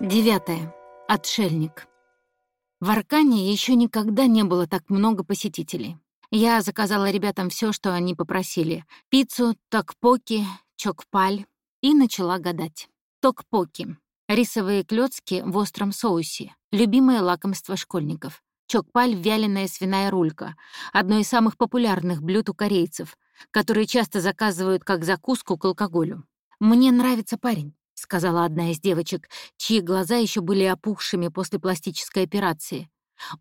Девятое. Отшельник. В Аркане еще никогда не было так много посетителей. Я заказала ребятам все, что они попросили. Пиццу, токпоки, чокпаль. И начала гадать. Токпоки. Рисовые клёцки в остром соусе. Любимое лакомство школьников. Чокпаль — вяленая свиная рулька. Одно из самых популярных блюд у корейцев, которые часто заказывают как закуску к алкоголю. Мне нравится парень сказала одна из девочек, чьи глаза еще были опухшими после пластической операции.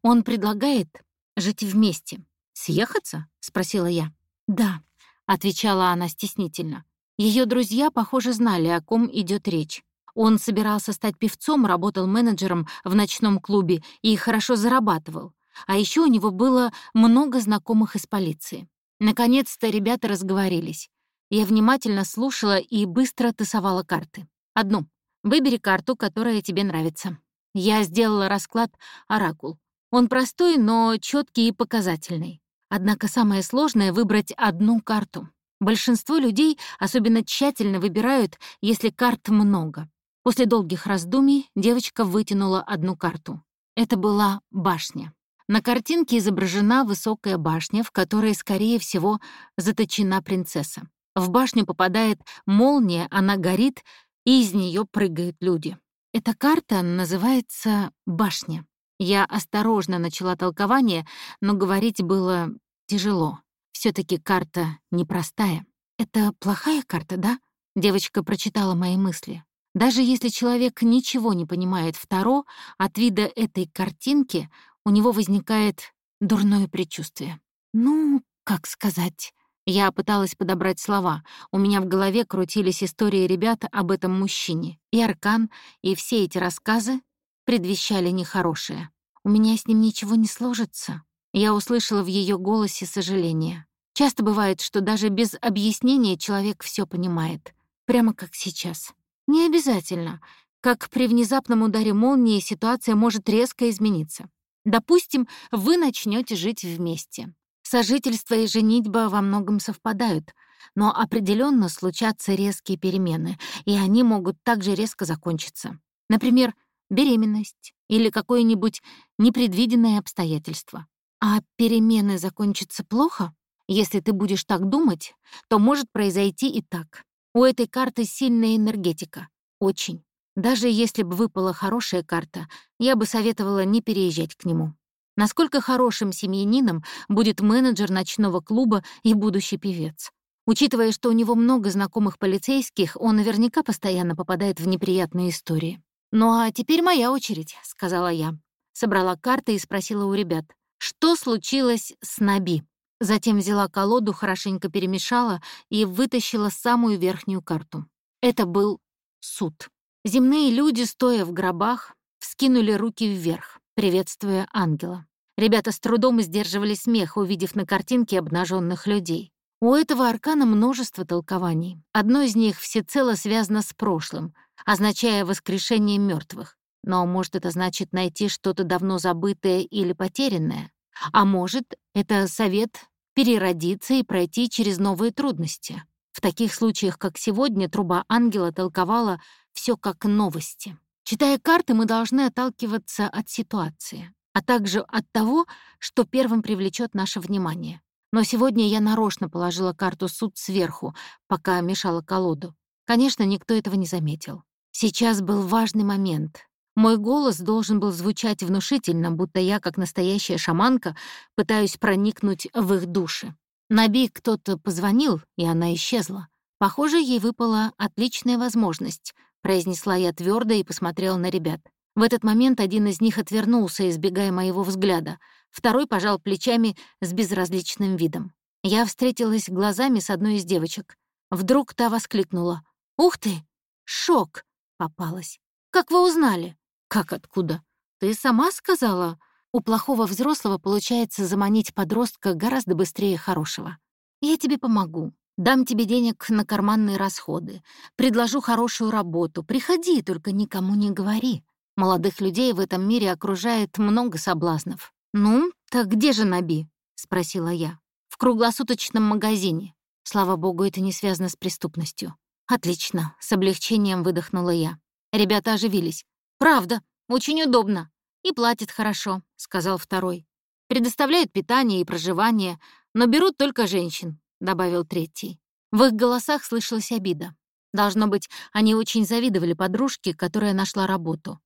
Он предлагает жить вместе. Съехаться? спросила я. Да, отвечала она стеснительно. Ее друзья, похоже, знали, о ком идет речь. Он собирался стать певцом, работал менеджером в ночном клубе и хорошо зарабатывал. А еще у него было много знакомых из полиции. Наконец-то ребята разговорились. Я внимательно слушала и быстро тасовала карты. Одну. Выбери карту, которая тебе нравится. Я сделала расклад «Оракул». Он простой, но четкий и показательный. Однако самое сложное — выбрать одну карту. Большинство людей особенно тщательно выбирают, если карт много. После долгих раздумий девочка вытянула одну карту. Это была башня. На картинке изображена высокая башня, в которой, скорее всего, заточена принцесса. В башню попадает молния, она горит, и из нее прыгают люди. Эта карта называется «Башня». Я осторожно начала толкование, но говорить было тяжело. все таки карта непростая. «Это плохая карта, да?» Девочка прочитала мои мысли. Даже если человек ничего не понимает в Таро, от вида этой картинки у него возникает дурное предчувствие. Ну, как сказать, я пыталась подобрать слова. У меня в голове крутились истории ребят об этом мужчине. И Аркан, и все эти рассказы предвещали нехорошее. У меня с ним ничего не сложится. Я услышала в ее голосе сожаление. Часто бывает, что даже без объяснения человек все понимает. Прямо как сейчас. Не обязательно. Как при внезапном ударе молнии ситуация может резко измениться. Допустим, вы начнете жить вместе. Сожительство и женитьба во многом совпадают, но определенно случатся резкие перемены, и они могут также резко закончиться. Например, беременность или какое-нибудь непредвиденное обстоятельство. А перемены закончатся плохо? Если ты будешь так думать, то может произойти и так. У этой карты сильная энергетика. Очень. Даже если бы выпала хорошая карта, я бы советовала не переезжать к нему. Насколько хорошим семьянином будет менеджер ночного клуба и будущий певец? Учитывая, что у него много знакомых полицейских, он наверняка постоянно попадает в неприятные истории. «Ну а теперь моя очередь», — сказала я. Собрала карты и спросила у ребят, что случилось с Наби. Затем взяла колоду, хорошенько перемешала и вытащила самую верхнюю карту. Это был суд. Земные люди, стоя в гробах, вскинули руки вверх, приветствуя ангела. Ребята с трудом сдерживали смех, увидев на картинке обнаженных людей. У этого аркана множество толкований. Одно из них всецело связано с прошлым, означая воскрешение мертвых. Но может это значит найти что-то давно забытое или потерянное? А может, это совет переродиться и пройти через новые трудности? В таких случаях, как сегодня, труба ангела толковала все как новости. Читая карты, мы должны отталкиваться от ситуации а также от того, что первым привлечет наше внимание. Но сегодня я нарочно положила карту суд сверху, пока мешала колоду. Конечно, никто этого не заметил. Сейчас был важный момент. Мой голос должен был звучать внушительно, будто я, как настоящая шаманка, пытаюсь проникнуть в их души. Наби кто-то позвонил, и она исчезла. Похоже, ей выпала отличная возможность, произнесла я твердо и посмотрела на ребят. В этот момент один из них отвернулся, избегая моего взгляда, второй пожал плечами с безразличным видом. Я встретилась глазами с одной из девочек. Вдруг та воскликнула. «Ух ты! Шок!» — попалась. «Как вы узнали?» «Как откуда?» «Ты сама сказала?» У плохого взрослого получается заманить подростка гораздо быстрее хорошего. «Я тебе помогу. Дам тебе денег на карманные расходы. Предложу хорошую работу. Приходи, только никому не говори. Молодых людей в этом мире окружает много соблазнов. «Ну, так где же Наби?» — спросила я. «В круглосуточном магазине. Слава богу, это не связано с преступностью». «Отлично», — с облегчением выдохнула я. Ребята оживились. «Правда, очень удобно. И платят хорошо», — сказал второй. «Предоставляют питание и проживание, но берут только женщин», — добавил третий. В их голосах слышалась обида. Должно быть, они очень завидовали подружке, которая нашла работу.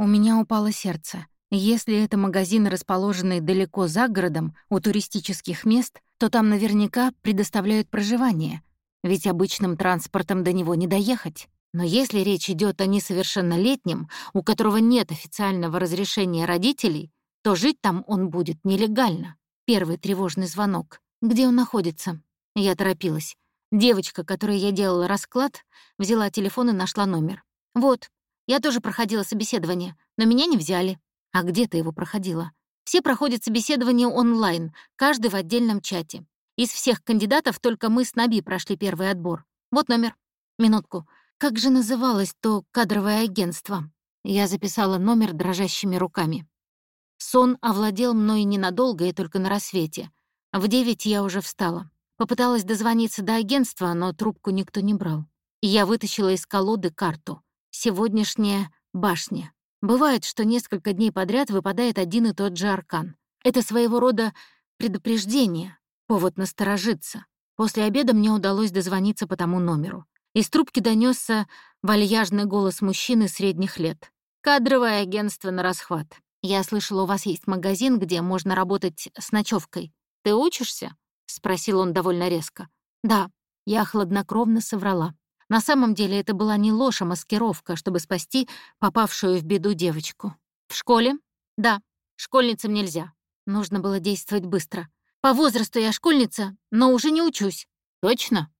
У меня упало сердце. Если это магазин, расположенный далеко за городом, у туристических мест, то там наверняка предоставляют проживание, ведь обычным транспортом до него не доехать. Но если речь идет о несовершеннолетнем, у которого нет официального разрешения родителей, то жить там он будет нелегально. Первый тревожный звонок. Где он находится? Я торопилась. Девочка, которой я делала расклад, взяла телефон и нашла номер. «Вот, я тоже проходила собеседование, но меня не взяли». «А где ты его проходила?» «Все проходят собеседование онлайн, каждый в отдельном чате. Из всех кандидатов только мы с Наби прошли первый отбор. Вот номер. Минутку. Как же называлось то кадровое агентство?» Я записала номер дрожащими руками. Сон овладел мной ненадолго и только на рассвете. В девять я уже встала. Попыталась дозвониться до агентства, но трубку никто не брал. я вытащила из колоды карту. Сегодняшняя башня. Бывает, что несколько дней подряд выпадает один и тот же аркан. Это своего рода предупреждение, повод насторожиться. После обеда мне удалось дозвониться по тому номеру. Из трубки донесся вальяжный голос мужчины средних лет. «Кадровое агентство на расхват. Я слышала, у вас есть магазин, где можно работать с ночевкой. Ты учишься?» — спросил он довольно резко. «Да», — я хладнокровно соврала. На самом деле это была не ложь, а маскировка, чтобы спасти попавшую в беду девочку. «В школе?» «Да, школьницам нельзя. Нужно было действовать быстро. По возрасту я школьница, но уже не учусь». «Точно?»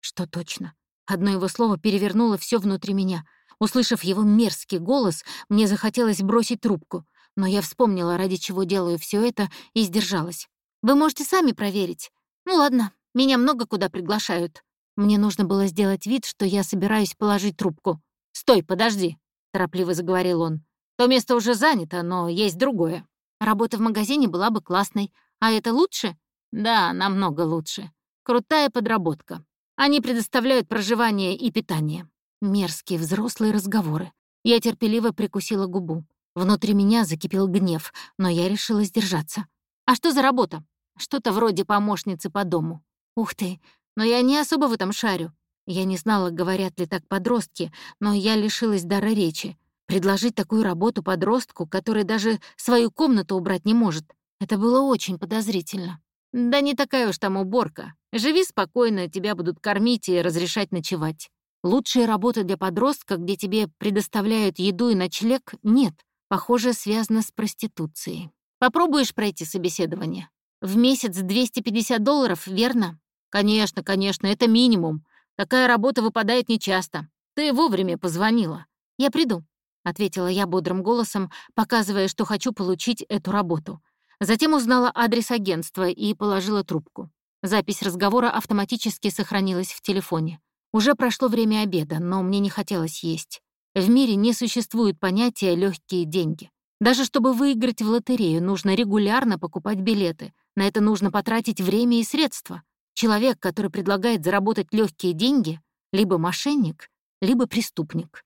«Что точно?» Одно его слово перевернуло все внутри меня. Услышав его мерзкий голос, мне захотелось бросить трубку, но я вспомнила, ради чего делаю все это, и сдержалась. «Вы можете сами проверить. Ну ладно, меня много куда приглашают. Мне нужно было сделать вид, что я собираюсь положить трубку. «Стой, подожди», — торопливо заговорил он. «То место уже занято, но есть другое. Работа в магазине была бы классной. А это лучше?» «Да, намного лучше. Крутая подработка. Они предоставляют проживание и питание». Мерзкие взрослые разговоры. Я терпеливо прикусила губу. Внутри меня закипел гнев, но я решила сдержаться. «А что за работа?» Что-то вроде помощницы по дому. Ух ты, но я не особо в этом шарю. Я не знала, говорят ли так подростки, но я лишилась дара речи. Предложить такую работу подростку, который даже свою комнату убрать не может, это было очень подозрительно. Да не такая уж там уборка. Живи спокойно, тебя будут кормить и разрешать ночевать. Лучшей работы для подростка, где тебе предоставляют еду и ночлег, нет. Похоже, связано с проституцией. Попробуешь пройти собеседование? В месяц 250 долларов, верно? Конечно, конечно, это минимум. Такая работа выпадает нечасто. Ты вовремя позвонила. Я приду, ответила я бодрым голосом, показывая, что хочу получить эту работу. Затем узнала адрес агентства и положила трубку. Запись разговора автоматически сохранилась в телефоне. Уже прошло время обеда, но мне не хотелось есть. В мире не существует понятия легкие деньги. Даже чтобы выиграть в лотерею, нужно регулярно покупать билеты — на это нужно потратить время и средства. Человек, который предлагает заработать легкие деньги, либо мошенник, либо преступник.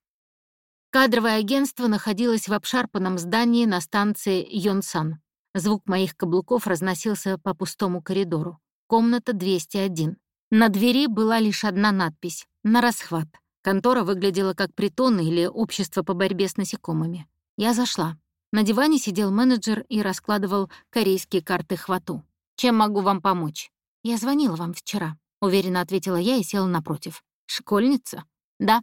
Кадровое агентство находилось в обшарпанном здании на станции Йонсан. Звук моих каблуков разносился по пустому коридору. Комната 201. На двери была лишь одна надпись «На расхват». Контора выглядела как притон или общество по борьбе с насекомыми. Я зашла. На диване сидел менеджер и раскладывал корейские карты хвату. «Чем могу вам помочь?» «Я звонила вам вчера», — уверенно ответила я и села напротив. «Школьница?» «Да».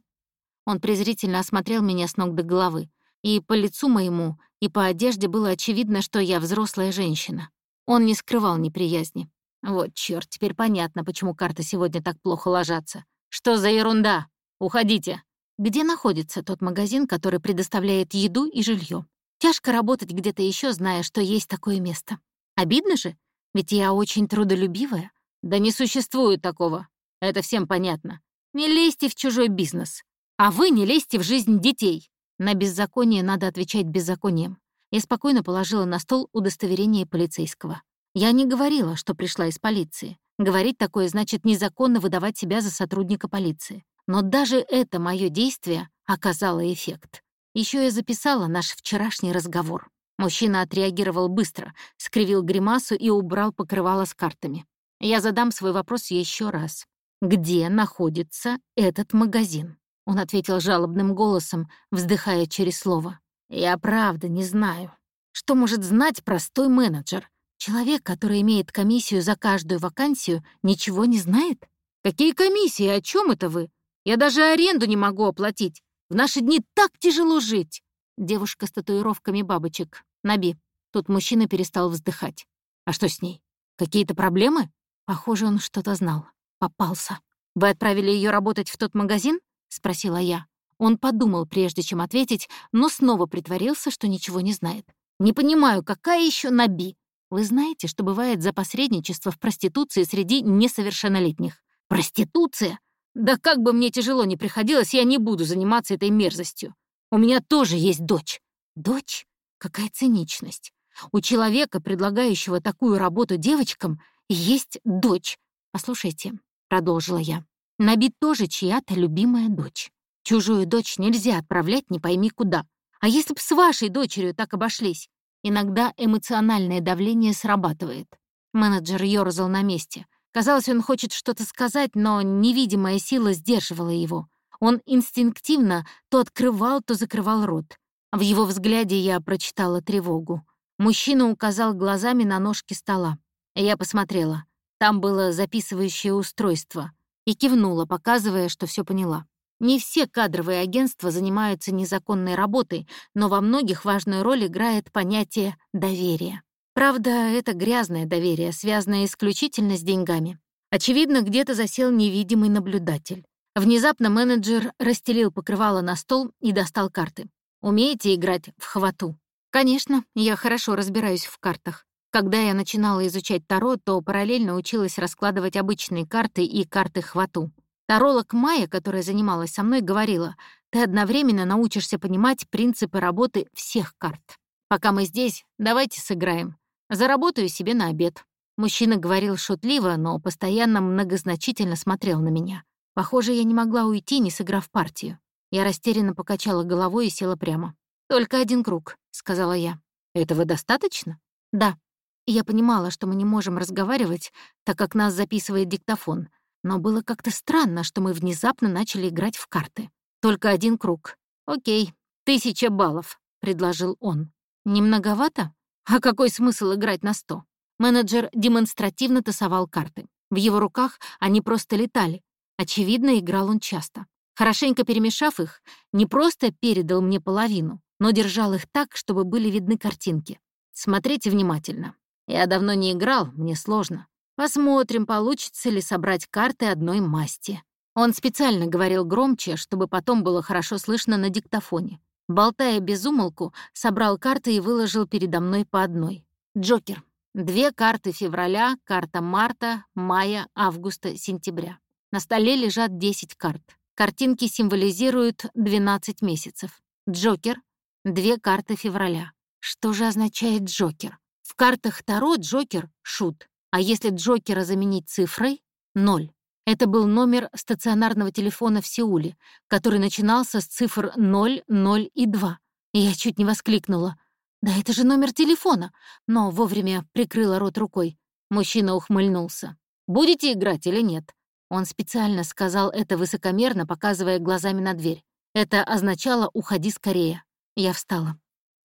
Он презрительно осмотрел меня с ног до головы. И по лицу моему, и по одежде было очевидно, что я взрослая женщина. Он не скрывал неприязни. Вот чёрт, теперь понятно, почему карты сегодня так плохо ложатся. Что за ерунда? Уходите. Где находится тот магазин, который предоставляет еду и жилье? Тяжко работать где-то еще, зная, что есть такое место. Обидно же, ведь я очень трудолюбивая. Да не существует такого. Это всем понятно. Не лезьте в чужой бизнес. А вы не лезьте в жизнь детей. На беззаконие надо отвечать беззаконием. Я спокойно положила на стол удостоверение полицейского. Я не говорила, что пришла из полиции. Говорить такое значит незаконно выдавать себя за сотрудника полиции. Но даже это мое действие оказало эффект. Еще я записала наш вчерашний разговор. Мужчина отреагировал быстро, скривил гримасу и убрал покрывало с картами. Я задам свой вопрос еще раз. Где находится этот магазин? Он ответил жалобным голосом, вздыхая через слово. «Я правда не знаю. Что может знать простой менеджер? Человек, который имеет комиссию за каждую вакансию, ничего не знает? Какие комиссии? О чем это вы? Я даже аренду не могу оплатить. В наши дни так тяжело жить!» Девушка с татуировками бабочек. Наби. Тут мужчина перестал вздыхать. «А что с ней? Какие-то проблемы?» Похоже, он что-то знал. Попался. «Вы отправили ее работать в тот магазин?» — спросила я. Он подумал, прежде чем ответить, но снова притворился, что ничего не знает. «Не понимаю, какая еще Наби? Вы знаете, что бывает за посредничество в проституции среди несовершеннолетних? Проституция? Да как бы мне тяжело ни приходилось, я не буду заниматься этой мерзостью. У меня тоже есть дочь». «Дочь? Какая циничность. У человека, предлагающего такую работу девочкам, есть дочь. Послушайте, — продолжила я. «Набит тоже чья-то любимая дочь. Чужую дочь нельзя отправлять не пойми куда. А если б с вашей дочерью так обошлись? Иногда эмоциональное давление срабатывает». Менеджер ёрзал на месте. Казалось, он хочет что-то сказать, но невидимая сила сдерживала его. Он инстинктивно то открывал, то закрывал рот. В его взгляде я прочитала тревогу. Мужчина указал глазами на ножки стола. Я посмотрела. Там было записывающее устройство. И кивнула, показывая, что все поняла. Не все кадровые агентства занимаются незаконной работой, но во многих важную роль играет понятие доверия. Правда, это грязное доверие, связанное исключительно с деньгами. Очевидно, где-то засел невидимый наблюдатель. Внезапно менеджер расстелил покрывало на стол и достал карты. «Умеете играть в хвату?» «Конечно, я хорошо разбираюсь в картах. Когда я начинала изучать Таро, то параллельно училась раскладывать обычные карты и карты хвату. Таролог Майя, которая занималась со мной, говорила, ты одновременно научишься понимать принципы работы всех карт. Пока мы здесь, давайте сыграем. Заработаю себе на обед. Мужчина говорил шутливо, но постоянно многозначительно смотрел на меня. Похоже, я не могла уйти, не сыграв партию. Я растерянно покачала головой и села прямо. «Только один круг», — сказала я. «Этого достаточно?» «Да», я понимала, что мы не можем разговаривать, так как нас записывает диктофон, но было как-то странно, что мы внезапно начали играть в карты. Только один круг. «Окей, тысяча баллов», — предложил он. «Не многовато? А какой смысл играть на сто?» Менеджер демонстративно тасовал карты. В его руках они просто летали. Очевидно, играл он часто. Хорошенько перемешав их, не просто передал мне половину, но держал их так, чтобы были видны картинки. Смотрите внимательно. Я давно не играл, мне сложно. Посмотрим, получится ли собрать карты одной масти. Он специально говорил громче, чтобы потом было хорошо слышно на диктофоне. Болтая без умолку, собрал карты и выложил передо мной по одной. Джокер. Две карты февраля, карта марта, мая, августа, сентября. На столе лежат 10 карт. Картинки символизируют 12 месяцев. Джокер. Две карты февраля. Что же означает Джокер? В картах Таро Джокер — шут, а если Джокера заменить цифрой — ноль. Это был номер стационарного телефона в Сеуле, который начинался с цифр 0, 0 и 2. И я чуть не воскликнула. «Да это же номер телефона!» Но вовремя прикрыла рот рукой. Мужчина ухмыльнулся. «Будете играть или нет?» Он специально сказал это высокомерно, показывая глазами на дверь. Это означало «уходи скорее». Я встала.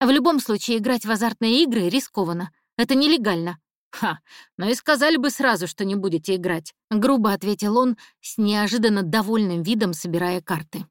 В любом случае, играть в азартные игры рискованно. Это нелегально. «Ха, ну и сказали бы сразу, что не будете играть», — грубо ответил он с неожиданно довольным видом, собирая карты.